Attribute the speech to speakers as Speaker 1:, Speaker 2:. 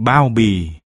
Speaker 1: bao bì.